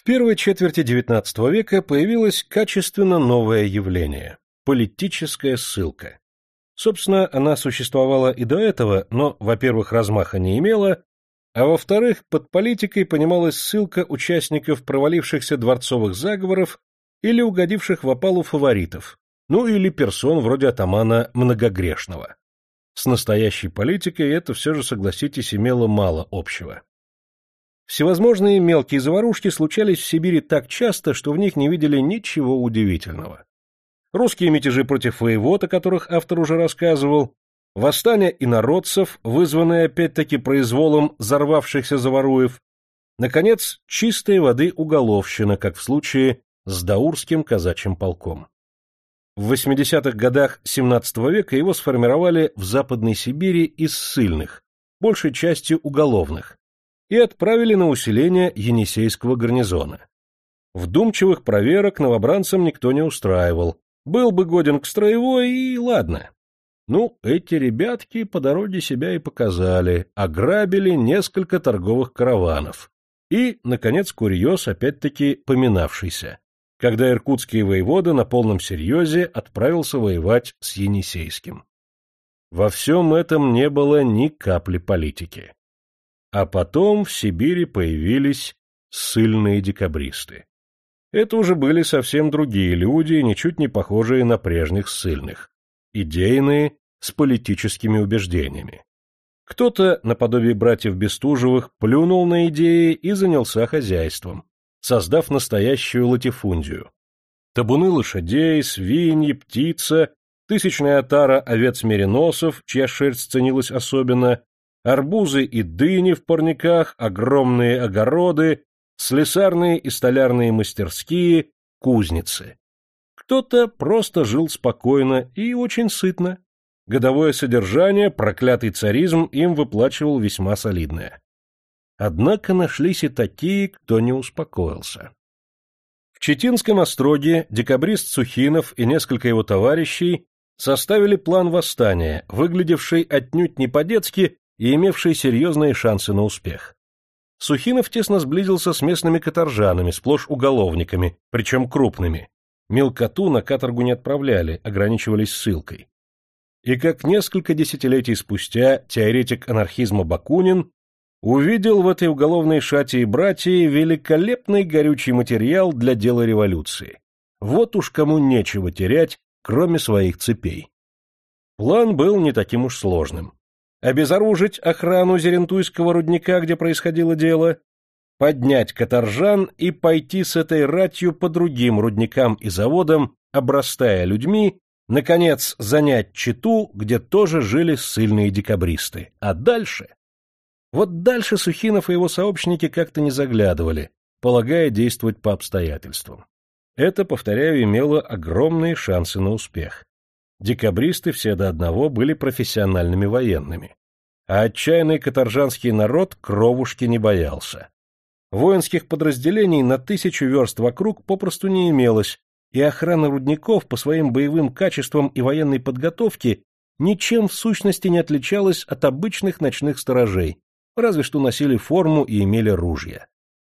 В первой четверти XIX века появилось качественно новое явление – политическая ссылка. Собственно, она существовала и до этого, но, во-первых, размаха не имела, а во-вторых, под политикой понималась ссылка участников провалившихся дворцовых заговоров или угодивших в опалу фаворитов, ну или персон вроде атамана Многогрешного. С настоящей политикой это все же, согласитесь, имело мало общего. Всевозможные мелкие заварушки случались в Сибири так часто, что в них не видели ничего удивительного. Русские мятежи против воевод, о которых автор уже рассказывал, восстание инородцев, вызванное опять-таки произволом взорвавшихся заваруев, наконец, чистой воды уголовщина, как в случае с Даурским казачьим полком. В 80-х годах XVII века его сформировали в Западной Сибири из ссыльных, большей частью уголовных, и отправили на усиление Енисейского гарнизона. Вдумчивых проверок новобранцам никто не устраивал. Был бы годен к строевой, и ладно. Ну, эти ребятки по дороге себя и показали, ограбили несколько торговых караванов. И, наконец, курьез, опять-таки, поминавшийся, когда иркутский воевода на полном серьезе отправился воевать с Енисейским. Во всем этом не было ни капли политики. А потом в Сибири появились ссыльные декабристы. Это уже были совсем другие люди, ничуть не похожие на прежних ссыльных. Идейные, с политическими убеждениями. Кто-то, наподобие братьев Бестужевых, плюнул на идеи и занялся хозяйством, создав настоящую латифундию. Табуны лошадей, свиньи, птица, тысячная отара овец-мериносов, чья шерсть ценилась особенно, арбузы и дыни в парниках, огромные огороды, слесарные и столярные мастерские, кузницы. Кто-то просто жил спокойно и очень сытно. Годовое содержание проклятый царизм им выплачивал весьма солидное. Однако нашлись и такие, кто не успокоился. В Читинском остроге декабрист Сухинов и несколько его товарищей составили план восстания, выглядевший отнюдь не по-детски и имевший серьезные шансы на успех. Сухинов тесно сблизился с местными каторжанами, сплошь уголовниками, причем крупными. Мелкоту на каторгу не отправляли, ограничивались ссылкой. И как несколько десятилетий спустя теоретик анархизма Бакунин увидел в этой уголовной шате и братьи великолепный горючий материал для дела революции. Вот уж кому нечего терять, кроме своих цепей. План был не таким уж сложным обезоружить охрану Зерентуйского рудника, где происходило дело, поднять каторжан и пойти с этой ратью по другим рудникам и заводам, обрастая людьми, наконец занять Читу, где тоже жили ссыльные декабристы. А дальше? Вот дальше Сухинов и его сообщники как-то не заглядывали, полагая действовать по обстоятельствам. Это, повторяю, имело огромные шансы на успех. Декабристы все до одного были профессиональными военными. А отчаянный каторжанский народ кровушки не боялся. Воинских подразделений на тысячу верст вокруг попросту не имелось, и охрана рудников по своим боевым качествам и военной подготовке ничем в сущности не отличалась от обычных ночных сторожей, разве что носили форму и имели ружья.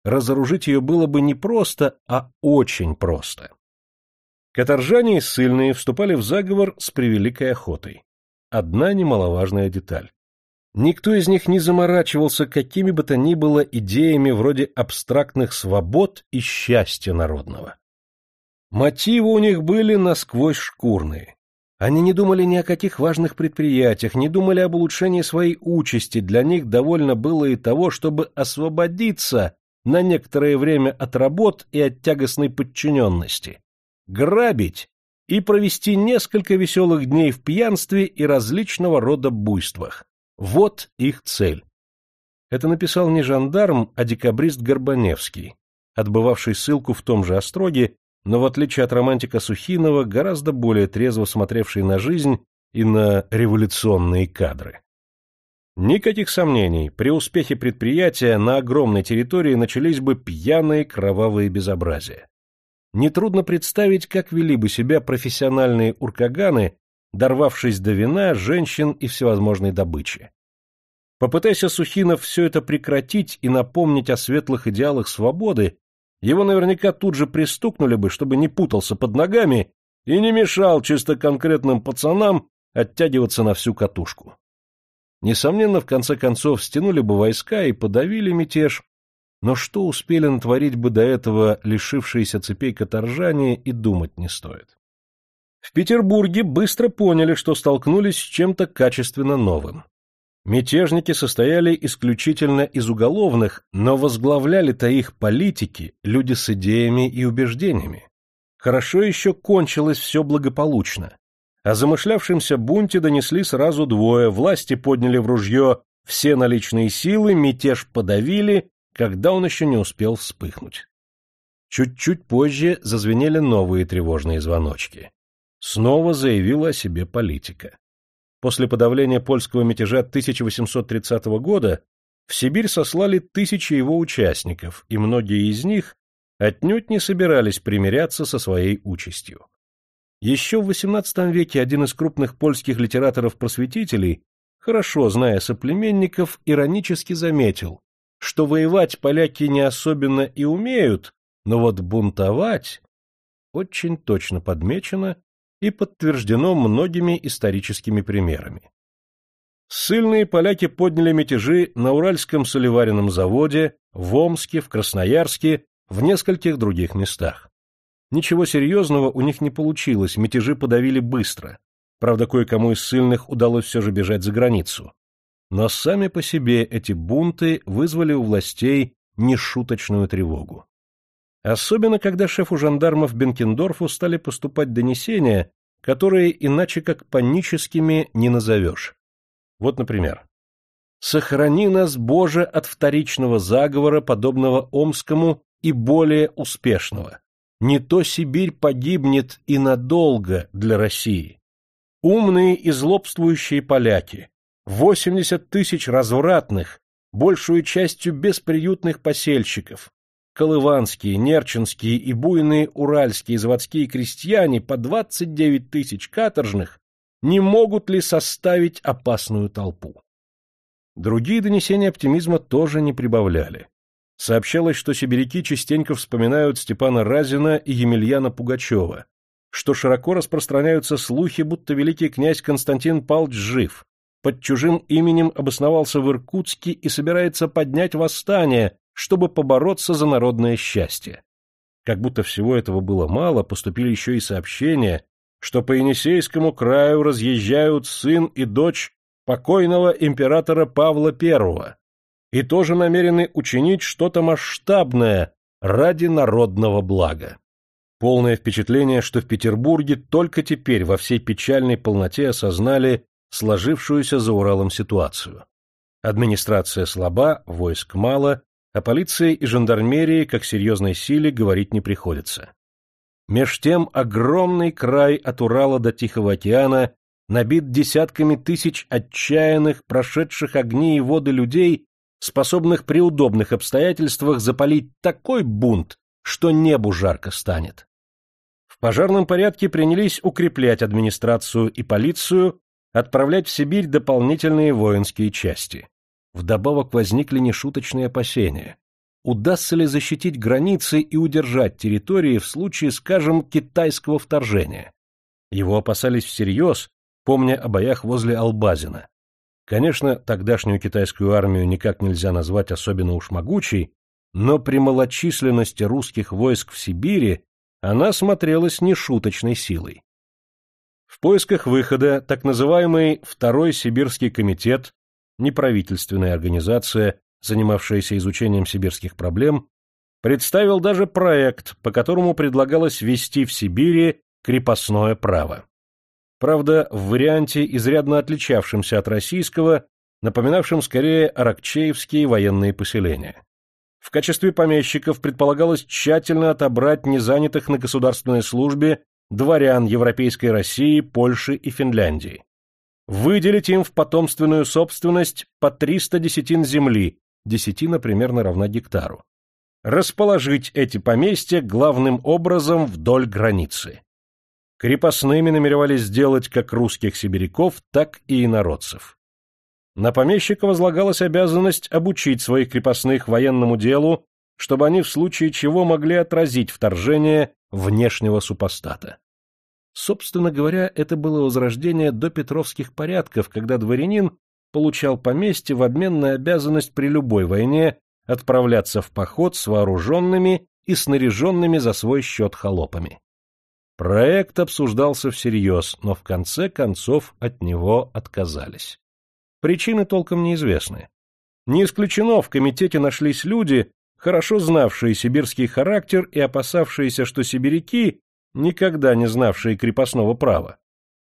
Разоружить ее было бы не просто, а очень просто. Каторжане и ссыльные вступали в заговор с превеликой охотой. Одна немаловажная деталь. Никто из них не заморачивался какими бы то ни было идеями вроде абстрактных свобод и счастья народного. Мотивы у них были насквозь шкурные. Они не думали ни о каких важных предприятиях, не думали об улучшении своей участи, для них довольно было и того, чтобы освободиться на некоторое время от работ и от тягостной подчиненности, грабить и провести несколько веселых дней в пьянстве и различного рода буйствах. Вот их цель. Это написал не жандарм, а декабрист Горбаневский, отбывавший ссылку в том же Остроге, но в отличие от романтика Сухинова, гораздо более трезво смотревший на жизнь и на революционные кадры. Никаких сомнений, при успехе предприятия на огромной территории начались бы пьяные кровавые безобразия нетрудно представить, как вели бы себя профессиональные уркаганы, дорвавшись до вина, женщин и всевозможной добычи. Попытайся Сухинов все это прекратить и напомнить о светлых идеалах свободы, его наверняка тут же пристукнули бы, чтобы не путался под ногами и не мешал чисто конкретным пацанам оттягиваться на всю катушку. Несомненно, в конце концов, стянули бы войска и подавили мятеж, но что успели натворить бы до этого лишившиеся цепей каторжане и думать не стоит. В Петербурге быстро поняли, что столкнулись с чем-то качественно новым. Мятежники состояли исключительно из уголовных, но возглавляли-то их политики, люди с идеями и убеждениями. Хорошо еще кончилось все благополучно. О замышлявшемся бунте донесли сразу двое, власти подняли в ружье все наличные силы, мятеж подавили, когда он еще не успел вспыхнуть. Чуть-чуть позже зазвенели новые тревожные звоночки. Снова заявила о себе политика. После подавления польского мятежа 1830 года в Сибирь сослали тысячи его участников, и многие из них отнюдь не собирались примиряться со своей участью. Еще в XVIII веке один из крупных польских литераторов-просветителей, хорошо зная соплеменников, иронически заметил, что воевать поляки не особенно и умеют, но вот бунтовать очень точно подмечено и подтверждено многими историческими примерами. Ссыльные поляки подняли мятежи на Уральском солеваренном заводе, в Омске, в Красноярске, в нескольких других местах. Ничего серьезного у них не получилось, мятежи подавили быстро. Правда, кое-кому из ссыльных удалось все же бежать за границу. Но сами по себе эти бунты вызвали у властей нешуточную тревогу. Особенно, когда шефу жандармов Бенкендорфу стали поступать донесения, которые иначе как паническими не назовешь. Вот, например. «Сохрани нас, Боже, от вторичного заговора, подобного Омскому и более успешного. Не то Сибирь погибнет и надолго для России. Умные и злобствующие поляки, 80 тысяч развратных, большую частью бесприютных посельщиков, колыванские, нерчинские и буйные уральские заводские крестьяне по 29 тысяч каторжных не могут ли составить опасную толпу. Другие донесения оптимизма тоже не прибавляли. Сообщалось, что сибиряки частенько вспоминают Степана Разина и Емельяна Пугачева, что широко распространяются слухи, будто великий князь Константин Павлович жив, под чужим именем обосновался в Иркутске и собирается поднять восстание, чтобы побороться за народное счастье. Как будто всего этого было мало, поступили еще и сообщения, что по Енисейскому краю разъезжают сын и дочь покойного императора Павла I и тоже намерены учинить что-то масштабное ради народного блага. Полное впечатление, что в Петербурге только теперь во всей печальной полноте осознали сложившуюся за Уралом ситуацию. Администрация слаба, войск мало, о полиции и жандармерии, как серьезной силе, говорить не приходится. Меж тем огромный край от Урала до Тихого океана набит десятками тысяч отчаянных, прошедших огни и воды людей, способных при удобных обстоятельствах запалить такой бунт, что небу жарко станет. В пожарном порядке принялись укреплять администрацию и полицию, отправлять в Сибирь дополнительные воинские части. Вдобавок возникли нешуточные опасения. Удастся ли защитить границы и удержать территории в случае, скажем, китайского вторжения? Его опасались всерьез, помня о боях возле Албазина. Конечно, тогдашнюю китайскую армию никак нельзя назвать особенно уж могучей, но при малочисленности русских войск в Сибири она смотрелась нешуточной силой. В поисках выхода так называемый Второй Сибирский комитет, неправительственная организация, занимавшаяся изучением сибирских проблем, представил даже проект, по которому предлагалось ввести в Сибири крепостное право. Правда, в варианте, изрядно отличавшемся от российского, напоминавшем скорее аракчеевские военные поселения. В качестве помещиков предполагалось тщательно отобрать незанятых на государственной службе дворян Европейской России, Польши и Финляндии. Выделить им в потомственную собственность по 300 десятин земли, десятина примерно равна гектару. Расположить эти поместья главным образом вдоль границы. Крепостными намеревались сделать как русских сибиряков, так и инородцев. На помещика возлагалась обязанность обучить своих крепостных военному делу чтобы они в случае чего могли отразить вторжение внешнего супостата. Собственно говоря, это было возрождение до петровских порядков, когда дворянин получал поместье в обмен на обязанность при любой войне отправляться в поход с вооруженными и снаряженными за свой счет холопами. Проект обсуждался всерьез, но в конце концов от него отказались. Причины толком неизвестны. Не исключено, в комитете нашлись люди, хорошо знавшие сибирский характер и опасавшиеся, что сибиряки, никогда не знавшие крепостного права,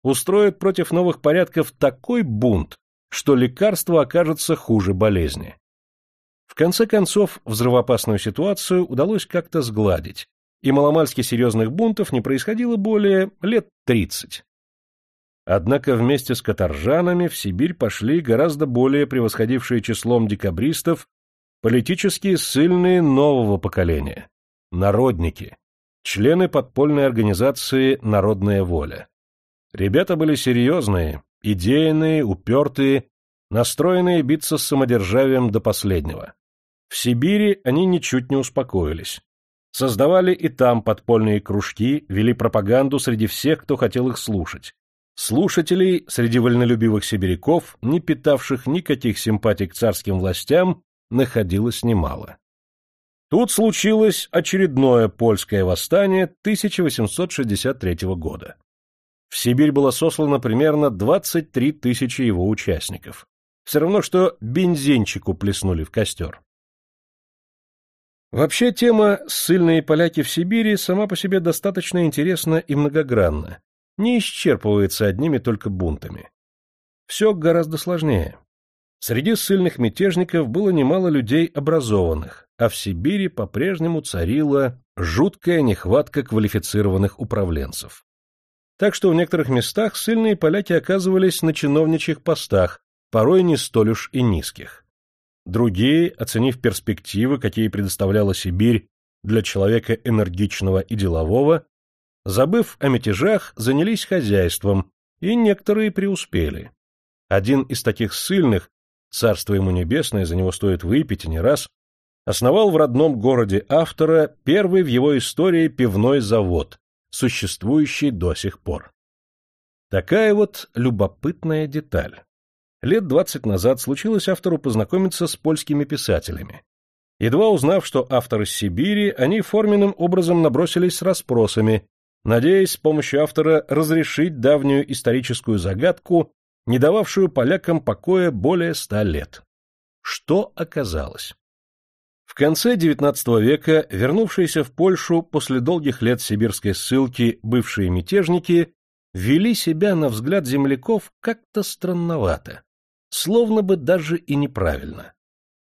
устроят против новых порядков такой бунт, что лекарство окажется хуже болезни. В конце концов, взрывоопасную ситуацию удалось как-то сгладить, и маломальски серьезных бунтов не происходило более лет тридцать. Однако вместе с каторжанами в Сибирь пошли гораздо более превосходившие числом декабристов политические ссыльные нового поколения, народники, члены подпольной организации «Народная воля». Ребята были серьезные, идейные, упертые, настроенные биться с самодержавием до последнего. В Сибири они ничуть не успокоились. Создавали и там подпольные кружки, вели пропаганду среди всех, кто хотел их слушать. Слушателей среди вольнолюбивых сибиряков, не питавших никаких симпатий к царским властям, находилось немало. Тут случилось очередное польское восстание 1863 года. В Сибирь было сослано примерно 23 тысячи его участников. Все равно, что бензинчику плеснули в костер. Вообще тема «Ссыльные поляки в Сибири» сама по себе достаточно интересна и многогранна, не исчерпывается одними только бунтами. Все гораздо сложнее. Среди ссыльных мятежников было немало людей образованных, а в Сибири по-прежнему царила жуткая нехватка квалифицированных управленцев. Так что в некоторых местах ссыльные поляки оказывались на чиновничьих постах, порой не столь уж и низких. Другие, оценив перспективы, какие предоставляла Сибирь для человека энергичного и делового, забыв о мятежах, занялись хозяйством, и некоторые преуспели. Один из таких ссыльных, царство ему небесное, за него стоит выпить и не раз, основал в родном городе автора первый в его истории пивной завод, существующий до сих пор. Такая вот любопытная деталь. Лет двадцать назад случилось автору познакомиться с польскими писателями. Едва узнав, что автор из Сибири, они форменным образом набросились с расспросами, надеясь с помощью автора разрешить давнюю историческую загадку, не дававшую полякам покоя более ста лет. Что оказалось? В конце XIX века вернувшиеся в Польшу после долгих лет сибирской ссылки бывшие мятежники вели себя, на взгляд земляков, как-то странновато словно бы даже и неправильно.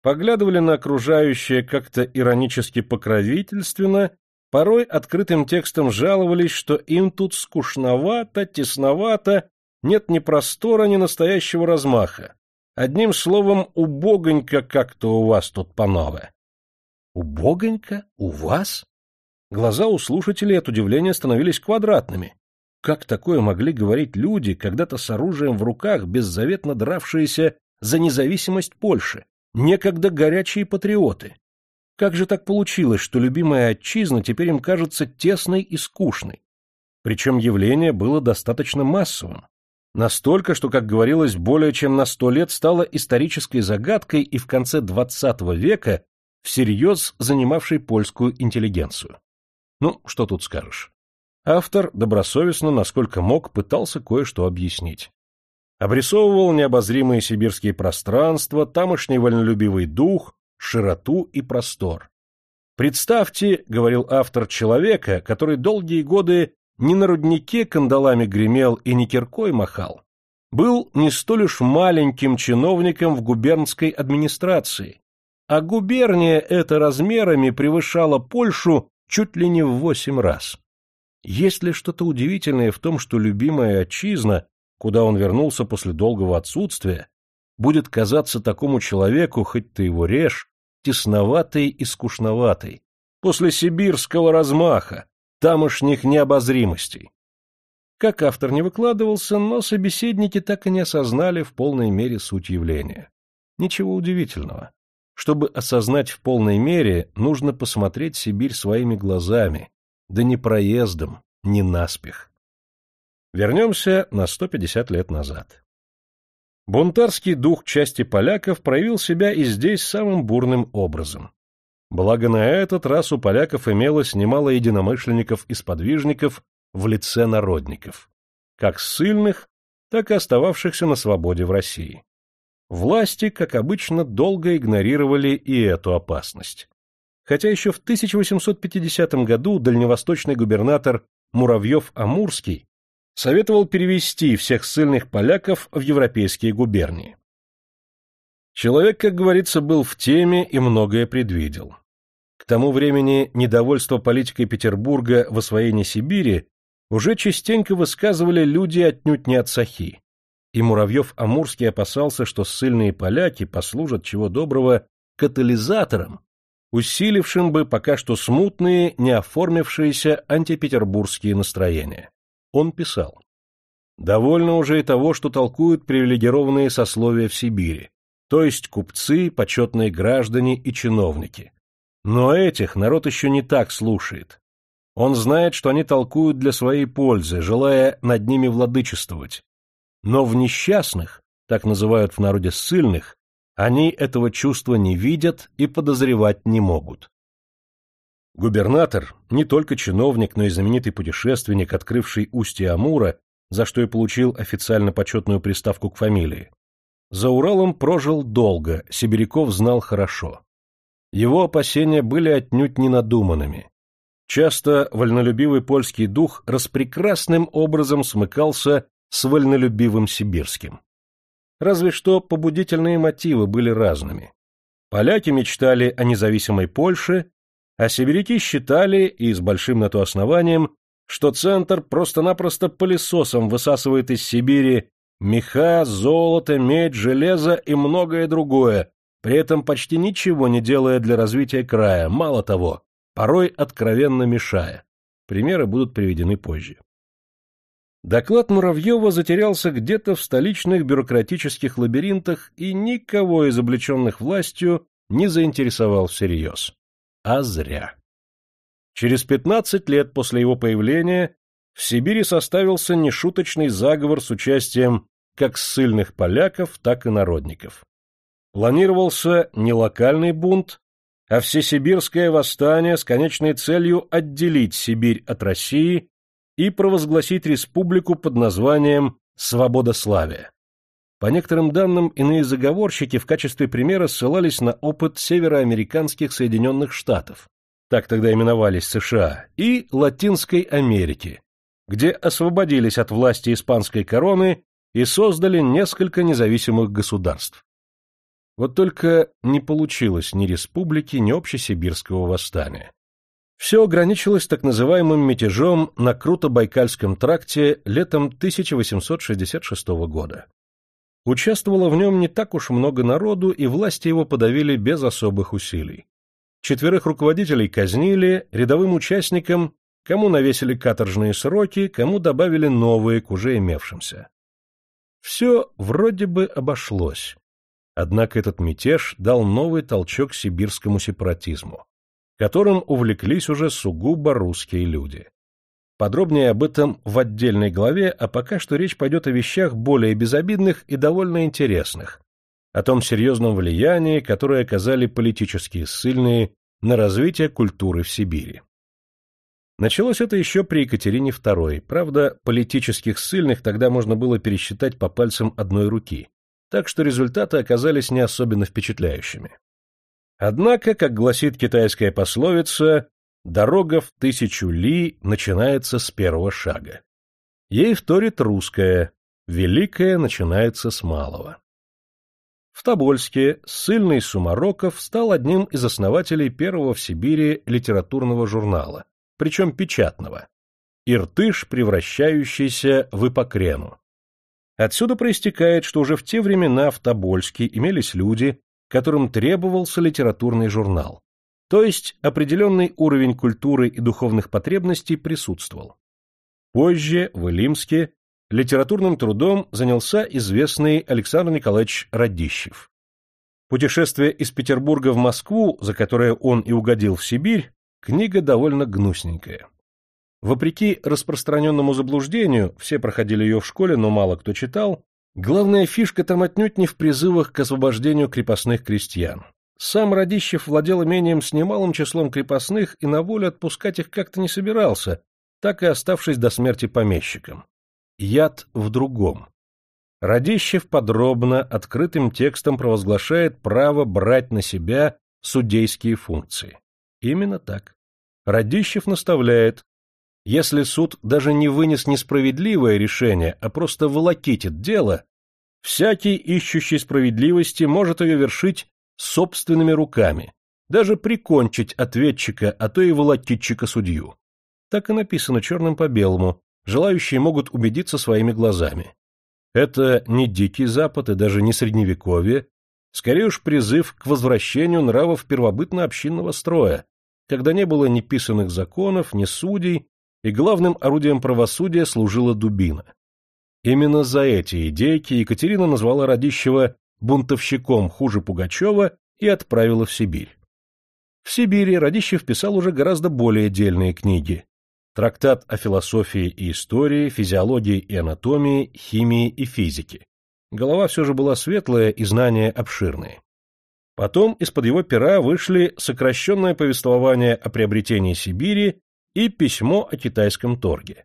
Поглядывали на окружающее как-то иронически покровительственно, порой открытым текстом жаловались, что им тут скучновато, тесновато, нет ни простора, ни настоящего размаха. Одним словом, убогонько как-то у вас тут, панове. Убогонько? У вас? Глаза у слушателей от удивления становились квадратными. Как такое могли говорить люди, когда-то с оружием в руках, беззаветно дравшиеся за независимость Польши, некогда горячие патриоты? Как же так получилось, что любимая отчизна теперь им кажется тесной и скучной? Причем явление было достаточно массовым. Настолько, что, как говорилось, более чем на сто лет стало исторической загадкой и в конце XX века всерьез занимавшей польскую интеллигенцию. Ну, что тут скажешь. Автор добросовестно, насколько мог, пытался кое-что объяснить. Обрисовывал необозримые сибирские пространства, тамошний вольнолюбивый дух, широту и простор. «Представьте, — говорил автор, — человека, который долгие годы не на руднике кандалами гремел и не киркой махал, был не столь уж маленьким чиновником в губернской администрации, а губерния эта размерами превышала Польшу чуть ли не в восемь раз. Есть ли что-то удивительное в том, что любимая отчизна, куда он вернулся после долгого отсутствия, будет казаться такому человеку, хоть ты его режь, тесноватой и скучноватой, после сибирского размаха, тамошних необозримостей? Как автор не выкладывался, но собеседники так и не осознали в полной мере суть явления. Ничего удивительного. чтобы осознать в полной мере, нужно посмотреть Сибирь своими глазами, да не проездом, не наспех. Вернемся на 150 лет назад. Бунтарский дух части поляков проявил себя и здесь самым бурным образом. Благо на этот раз у поляков имелось немало единомышленников и сподвижников в лице народников, как ссыльных, так и остававшихся на свободе в России. Власти, как обычно, долго игнорировали и эту опасность. Хотя еще в 1850 году дальневосточный губернатор Муравьев-Амурский советовал перевести всех ссыльных поляков в европейские губернии. Человек, как говорится, был в теме и многое предвидел. К тому времени недовольство политикой Петербурга в освоении Сибири уже частенько высказывали люди отнюдь не от Сахи. И Муравьев-Амурский опасался, что ссыльные поляки послужат чего доброго катализатором, усилившим бы пока что смутные, не оформившиеся антипетербургские настроения. Он писал. «Довольно уже и того, что толкуют привилегированные сословия в Сибири, то есть купцы, почетные граждане и чиновники. Но этих народ еще не так слушает. Он знает, что они толкуют для своей пользы, желая над ними владычествовать. Но в несчастных, так называют в народе ссыльных, они этого чувства не видят и подозревать не могут. Губернатор, не только чиновник, но и знаменитый путешественник, открывший устье Амура, за что и получил официально почетную приставку к фамилии, за Уралом прожил долго, сибиряков знал хорошо. Его опасения были отнюдь ненадуманными. Часто вольнолюбивый польский дух распрекрасным образом смыкался с вольнолюбивым сибирским. Разве что побудительные мотивы были разными. Поляки мечтали о независимой Польше, а сибиряки считали, и с большим на то основанием, что Центр просто-напросто пылесосом высасывает из Сибири меха, золото, медь, железо и многое другое, при этом почти ничего не делая для развития края, мало того, порой откровенно мешая. Примеры будут приведены позже. Доклад Муравьева затерялся где-то в столичных бюрократических лабиринтах и никого из облеченных властью не заинтересовал всерьез. А зря. Через 15 лет после его появления в Сибири составился нешуточный заговор с участием как ссыльных поляков, так и народников. Планировался не локальный бунт, а всесибирское восстание с конечной целью отделить Сибирь от России и провозгласить республику под названием Свободославие. По некоторым данным, иные заговорщики в качестве примера ссылались на опыт североамериканских Соединенных Штатов, так тогда именовались США, и Латинской Америки, где освободились от власти испанской короны и создали несколько независимых государств. Вот только не получилось ни республики, ни общесибирского восстания. Все ограничилось так называемым мятежом на Круто-Байкальском тракте летом 1866 года. Участвовало в нем не так уж много народу, и власти его подавили без особых усилий. Четверых руководителей казнили, рядовым участникам, кому навесили каторжные сроки, кому добавили новые к уже имевшимся. Все вроде бы обошлось. Однако этот мятеж дал новый толчок сибирскому сепаратизму, которым увлеклись уже сугубо русские люди. Подробнее об этом в отдельной главе, а пока что речь пойдет о вещах более безобидных и довольно интересных, о том серьезном влиянии, которое оказали политические ссыльные на развитие культуры в Сибири. Началось это еще при Екатерине II, правда, политических ссыльных тогда можно было пересчитать по пальцам одной руки, так что результаты оказались не особенно впечатляющими. Однако, как гласит китайская пословица, Дорога в тысячу ли начинается с первого шага. Ей вторит русская, великая начинается с малого. В Тобольске ссыльный Сумароков стал одним из основателей первого в Сибири литературного журнала, причем печатного, «Иртыш, превращающийся в Ипокрену». Отсюда проистекает, что уже в те времена в Тобольске имелись люди, которым требовался литературный журнал, то есть определенный уровень культуры и духовных потребностей присутствовал. Позже, в Илимске, литературным трудом занялся известный Александр Николаевич Радищев. Путешествие из Петербурга в Москву, за которое он и угодил в Сибирь, книга довольно гнусненькая. Вопреки распространенному заблуждению, все проходили ее в школе, но мало кто читал, главная фишка там отнюдь не в призывах к освобождению крепостных крестьян. Сам Радищев владел имением с немалым числом крепостных и на волю отпускать их как-то не собирался, так и оставшись до смерти помещиком. Яд в другом. Радищев подробно, открытым текстом провозглашает право брать на себя судейские функции. Именно так. Радищев наставляет, если суд даже не вынес несправедливое решение, а просто волокитит дело, всякий, ищущий справедливости, может ее вершить собственными руками, даже прикончить ответчика, а то и волокитчика-судью. Так и написано черным по белому, желающие могут убедиться своими глазами. Это не Дикий Запад и даже не Средневековье, скорее уж призыв к возвращению нравов первобытно-общинного строя, когда не было ни писанных законов, ни судей, и главным орудием правосудия служила дубина. Именно за эти идейки Екатерина назвала Радищева бунтовщиком хуже Пугачева и отправила в Сибирь. В Сибири Радищев писал уже гораздо более дельные книги, трактат о философии и истории, физиологии и анатомии, химии и физике. Голова все же была светлая и знания обширные. Потом из-под его пера вышли сокращенное повествование о приобретении Сибири и письмо о китайском торге.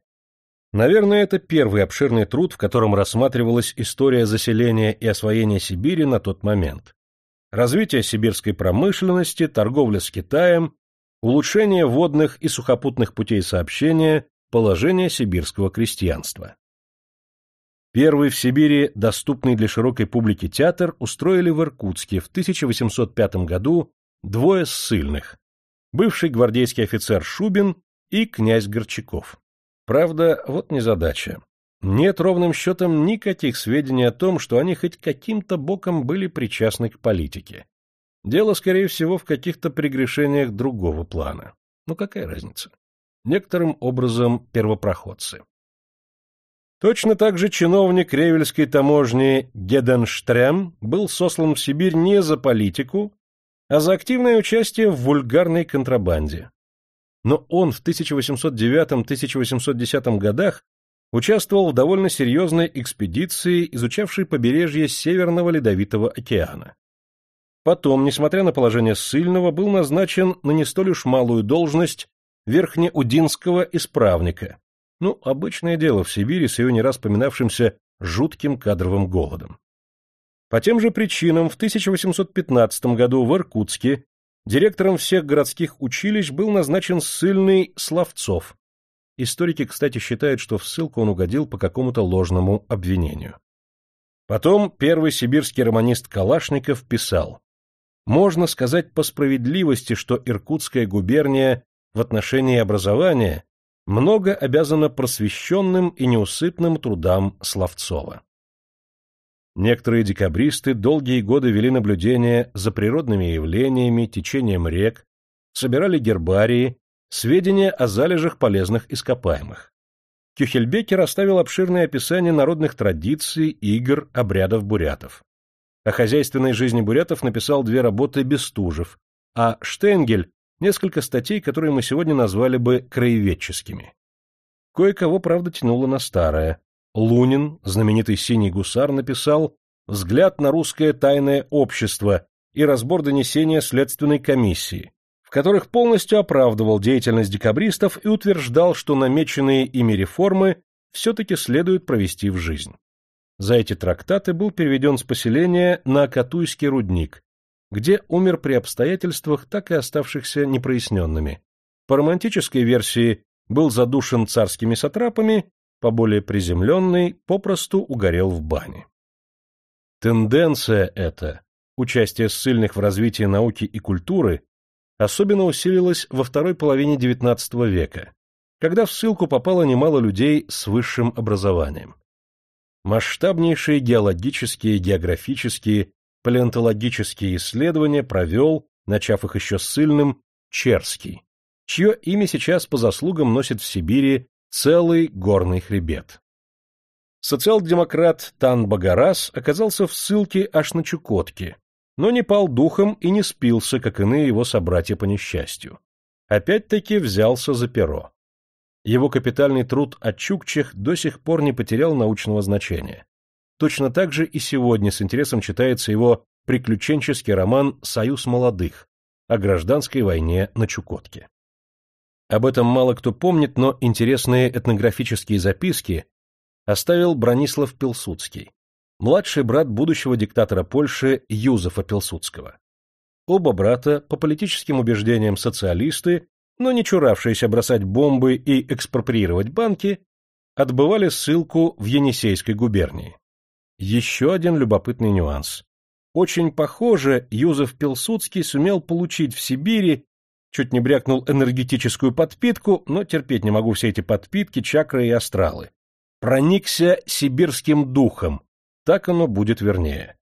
Наверное, это первый обширный труд, в котором рассматривалась история заселения и освоения Сибири на тот момент. Развитие сибирской промышленности, торговля с Китаем, улучшение водных и сухопутных путей сообщения, положение сибирского крестьянства. Первый в Сибири доступный для широкой публики театр устроили в Иркутске в 1805 году двое ссыльных, бывший гвардейский офицер Шубин и князь Горчаков. Правда, вот незадача. Нет ровным счетом никаких сведений о том, что они хоть каким-то боком были причастны к политике. Дело, скорее всего, в каких-то прегрешениях другого плана. Ну какая разница? Некоторым образом первопроходцы. Точно так же чиновник ревельской таможни Геденштрем был сослан в Сибирь не за политику, а за активное участие в вульгарной контрабанде. Но он в 1809-1810 годах участвовал в довольно серьезной экспедиции, изучавшей побережье Северного Ледовитого океана. Потом, несмотря на положение ссыльного, был назначен на не столь уж малую должность верхнеудинского исправника. Ну, обычное дело в Сибири с ее не раз поминавшимся жутким кадровым голодом. По тем же причинам в 1815 году в Иркутске директором всех городских училищ был назначен ссыльный Славцов. Историки, кстати, считают, что в ссылку он угодил по какому-то ложному обвинению. Потом первый сибирский романист Калашников писал можно сказать по справедливости, что Иркутская губерния в отношении образования много обязана просвещенным и неусыпным трудам Славцова. Некоторые декабристы долгие годы вели наблюдение за природными явлениями, течением рек, собирали гербарии, сведения о залежах полезных ископаемых. Кюхельбекер оставил обширное описание народных традиций, игр, обрядов бурятов. О хозяйственной жизни бурятов написал две работы Бестужев, а Штенгель — несколько статей, которые мы сегодня назвали бы краеведческими. Кое-кого, правда, тянуло на старое. Лунин, знаменитый синий гусар, написал «Взгляд на русское тайное общество» и разбор донесения Следственной комиссии, в которых полностью оправдывал деятельность декабристов и утверждал, что намеченные ими реформы все-таки следует провести в жизнь. За эти трактаты был переведен с поселения на Акатуйский рудник, где умер при обстоятельствах, так и оставшихся непроясненными. По романтической версии был задушен царскими сатрапами, по более приземленной попросту угорел в бане. Тенденция эта, участие ссыльных в развитии науки и культуры, особенно усилилась во второй половине XIX века, когда в ссылку попало немало людей с высшим образованием масштабнейшие геологические, географические, палеонтологические исследования провел, начав их еще ссыльным, Черский, чье имя сейчас по заслугам носит в Сибири целый горный хребет. Социал-демократ Тан Багарас оказался в ссылке аж на Чукотке, но не пал духом и не спился, как иные его собратья по несчастью. Опять-таки взялся за перо. Его капитальный труд о Чукчах до сих пор не потерял научного значения. Точно так же и сегодня с интересом читается его приключенческий роман «Союз молодых» о гражданской войне на Чукотке. Об этом мало кто помнит, но интересные этнографические записки оставил Бронислав Пилсудский, младший брат будущего диктатора Польши Юзефа Пилсудского. Оба брата, по политическим убеждениям социалисты, но не чуравшиеся бросать бомбы и экспроприировать банки, отбывали ссылку в Енисейской губернии. Еще один любопытный нюанс. Очень похоже, Юзеф Пилсудский сумел получить в Сибири, чуть не брякнул энергетическую подпитку, но терпеть не могу все эти подпитки, чакры и астралы. Проникся сибирским духом, так оно будет вернее.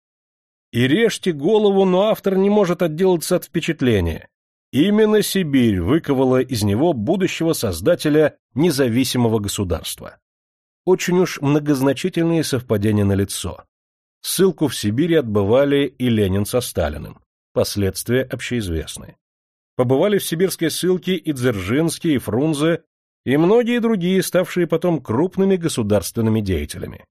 И режьте голову, но автор не может отделаться от впечатления. Именно Сибирь выковала из него будущего создателя независимого государства. Очень уж многозначительные совпадения на лицо. Ссылку в Сибири отбывали и Ленин со Сталиным. Последствия общеизвестны. Побывали в сибирской ссылке и Дзержинский, и Фрунзе, и многие другие, ставшие потом крупными государственными деятелями.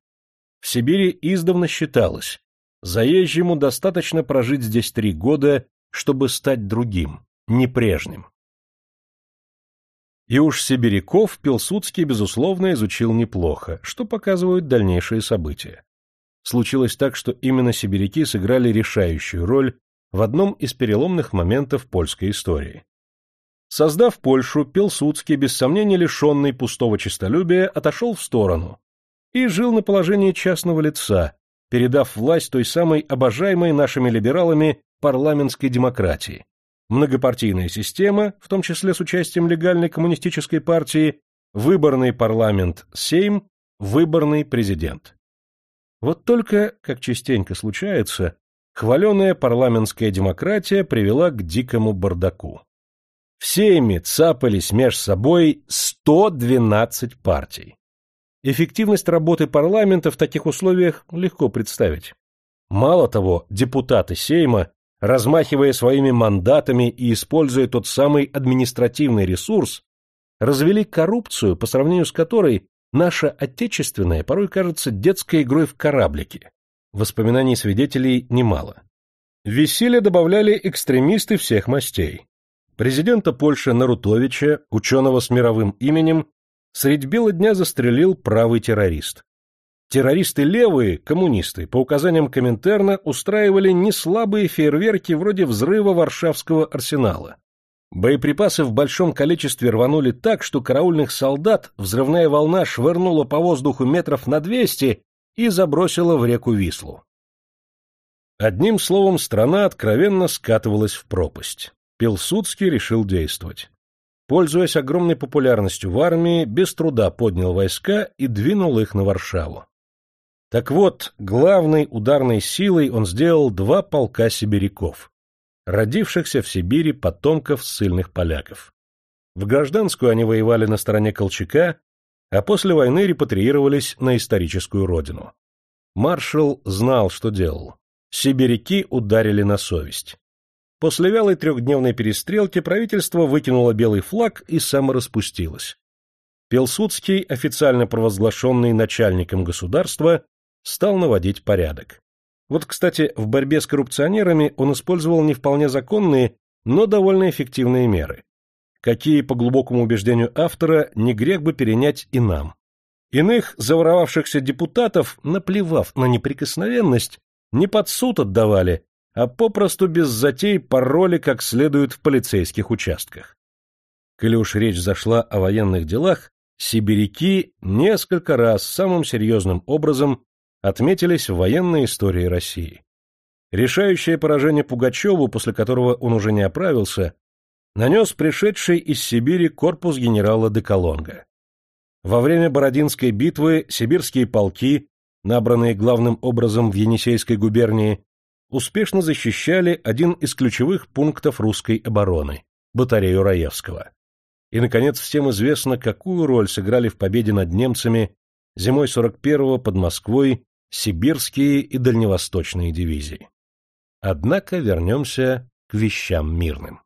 В Сибири издавна считалось, заезжему достаточно прожить здесь три года, чтобы стать другим, не прежним. И уж сибиряков Пилсудский, безусловно, изучил неплохо, что показывают дальнейшие события. Случилось так, что именно сибиряки сыграли решающую роль в одном из переломных моментов польской истории. Создав Польшу, Пилсудский, без сомнения лишенный пустого честолюбия, отошел в сторону и жил на положении частного лица, передав власть той самой обожаемой нашими либералами парламентской демократии, многопартийная система, в том числе с участием легальной коммунистической партии, выборный парламент Сейм, выборный президент. Вот только, как частенько случается, хваленая парламентская демократия привела к дикому бардаку. В Сейме цапались меж собой 112 партий. Эффективность работы парламента в таких условиях легко представить. Мало того, депутаты Сейма размахивая своими мандатами и используя тот самый административный ресурс, развели коррупцию, по сравнению с которой наша отечественная порой кажется детской игрой в кораблике. Воспоминаний свидетелей немало. Веселье добавляли экстремисты всех мастей. Президента Польши Нарутовича, ученого с мировым именем, средь бела дня застрелил правый террорист. Террористы левые, коммунисты, по указаниям Коминтерна устраивали неслабые фейерверки вроде взрыва Варшавского арсенала. Боеприпасы в большом количестве рванули так, что караульных солдат взрывная волна швырнула по воздуху метров на двести и забросила в реку Вислу. Одним словом, страна откровенно скатывалась в пропасть. Пилсудский решил действовать. Пользуясь огромной популярностью в армии, без труда поднял войска и двинул их на Варшаву. Так вот, главной ударной силой он сделал два полка сибиряков, родившихся в Сибири потомков ссыльных поляков. В гражданскую они воевали на стороне Колчака, а после войны репатриировались на историческую родину. Маршал знал, что делал. Сибиряки ударили на совесть. После вялой трехдневной перестрелки правительство выкинуло белый флаг и самораспустилось. Пилсудский, официально провозглашенный начальником государства, стал наводить порядок. Вот, кстати, в борьбе с коррупционерами он использовал не вполне законные, но довольно эффективные меры. Какие, по глубокому убеждению автора, не грех бы перенять и нам. Иных заворовавшихся депутатов, наплевав на неприкосновенность, не под суд отдавали, а попросту без затей пароли как следует в полицейских участках. Коли уж речь зашла о военных делах, сибиряки несколько раз самым серьезным образом отметились в военной истории России. Решающее поражение Пугачеву, после которого он уже не оправился, нанес пришедший из Сибири корпус генерала Деколонга. Во время Бородинской битвы сибирские полки, набранные главным образом в Енисейской губернии, успешно защищали один из ключевых пунктов русской обороны – батарею Раевского. И, наконец, всем известно, какую роль сыграли в победе над немцами зимой 41-го под Москвой сибирские и дальневосточные дивизии. Однако вернемся к вещам мирным.